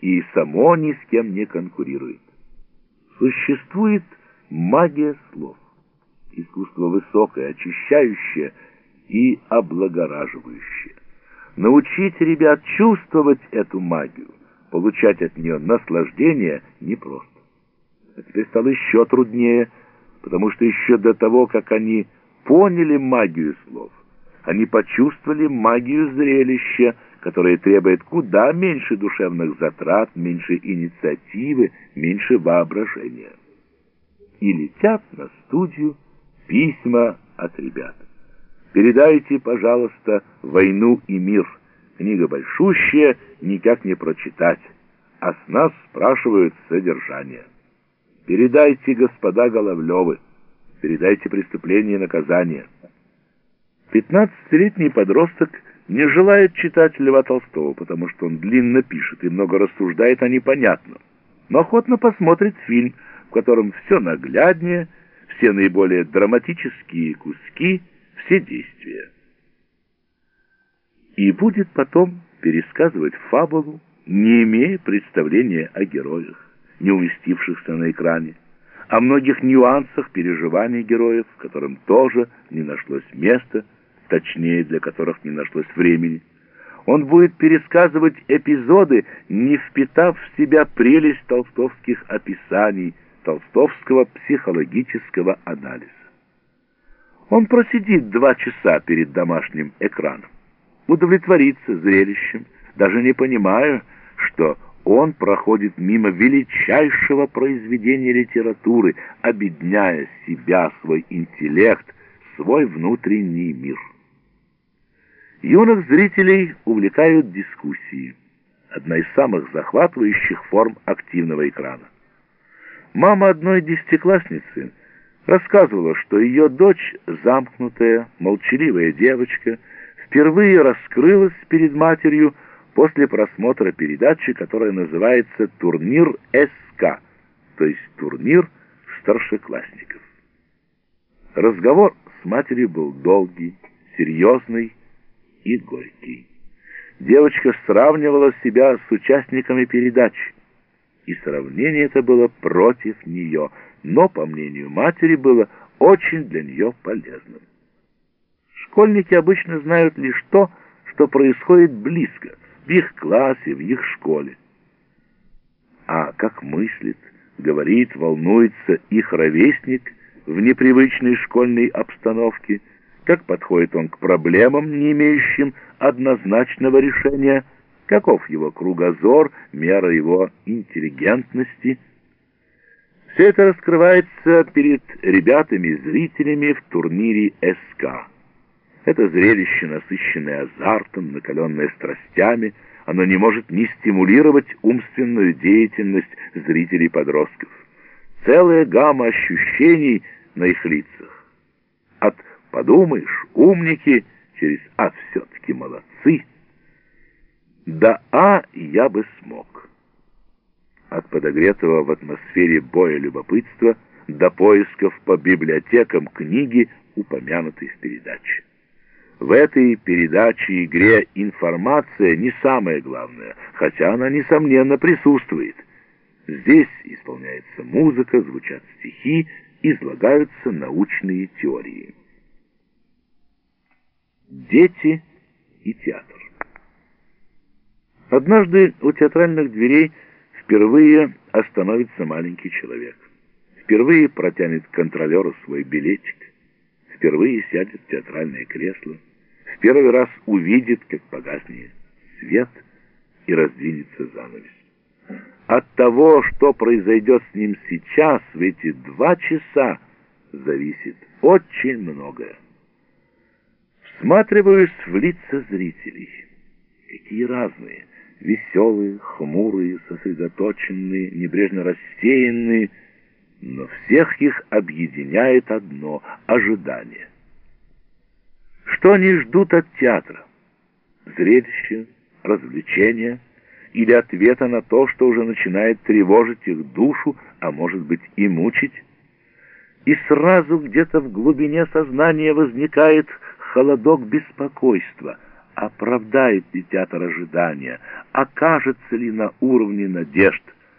и само ни с кем не конкурирует. Существует магия слов, искусство высокое, очищающее и облагораживающее. Научить ребят чувствовать эту магию, получать от нее наслаждение непросто. А теперь стало еще труднее, потому что еще до того, как они поняли магию слов, они почувствовали магию зрелища, которое требует куда меньше душевных затрат, меньше инициативы, меньше воображения. И летят на студию письма от ребят. Передайте, пожалуйста, «Войну и мир». Книга большущая, никак не прочитать, а с нас спрашивают содержание. Передайте, господа Головлевы, передайте преступление и наказание. Пятнадцатилетний подросток не желает читать Льва Толстого, потому что он длинно пишет и много рассуждает о непонятном, но охотно посмотрит фильм, в котором все нагляднее, все наиболее драматические куски, все действия. И будет потом пересказывать фабулу, не имея представления о героях, не уместившихся на экране, о многих нюансах переживаний героев, которым тоже не нашлось места, точнее, для которых не нашлось времени. Он будет пересказывать эпизоды, не впитав в себя прелесть толстовских описаний, толстовского психологического анализа. Он просидит два часа перед домашним экраном, удовлетворится зрелищем, даже не понимая, что он проходит мимо величайшего произведения литературы, обедняя себя, свой интеллект, свой внутренний мир. Юных зрителей увлекают дискуссии, одна из самых захватывающих форм активного экрана. Мама одной десятиклассницы рассказывала, что ее дочь, замкнутая, молчаливая девочка, впервые раскрылась перед матерью после просмотра передачи, которая называется «Турнир СК», то есть турнир старшеклассников. Разговор с матерью был долгий, серьезный, и горький. Девочка сравнивала себя с участниками передачи, и сравнение это было против нее, но, по мнению матери, было очень для нее полезным. Школьники обычно знают лишь то, что происходит близко, в их классе, в их школе. А как мыслит, говорит, волнуется их ровесник в непривычной школьной обстановке – как подходит он к проблемам, не имеющим однозначного решения, каков его кругозор, мера его интеллигентности. Все это раскрывается перед ребятами-зрителями в турнире СК. Это зрелище, насыщенное азартом, накаленное страстями, оно не может не стимулировать умственную деятельность зрителей-подростков. Целая гамма ощущений на их лицах. От Подумаешь, умники через «а» все-таки молодцы. Да «а» я бы смог. От подогретого в атмосфере боя любопытства до поисков по библиотекам книги, упомянутой в передаче. В этой передаче игре информация не самое главное, хотя она, несомненно, присутствует. Здесь исполняется музыка, звучат стихи, излагаются научные теории. Дети и театр. Однажды у театральных дверей впервые остановится маленький человек. Впервые протянет контролеру свой билетик. Впервые сядет в театральное кресло. В первый раз увидит, как погаснет свет и раздвинется занавес. От того, что произойдет с ним сейчас, в эти два часа, зависит очень многое. Всматриваюсь в лица зрителей. Какие разные. Веселые, хмурые, сосредоточенные, небрежно рассеянные. Но всех их объединяет одно — ожидание. Что они ждут от театра? Зрелище, развлечения или ответа на то, что уже начинает тревожить их душу, а может быть и мучить? И сразу где-то в глубине сознания возникает холодок беспокойства. Оправдает ли театр ожидания? Окажется ли на уровне надежд?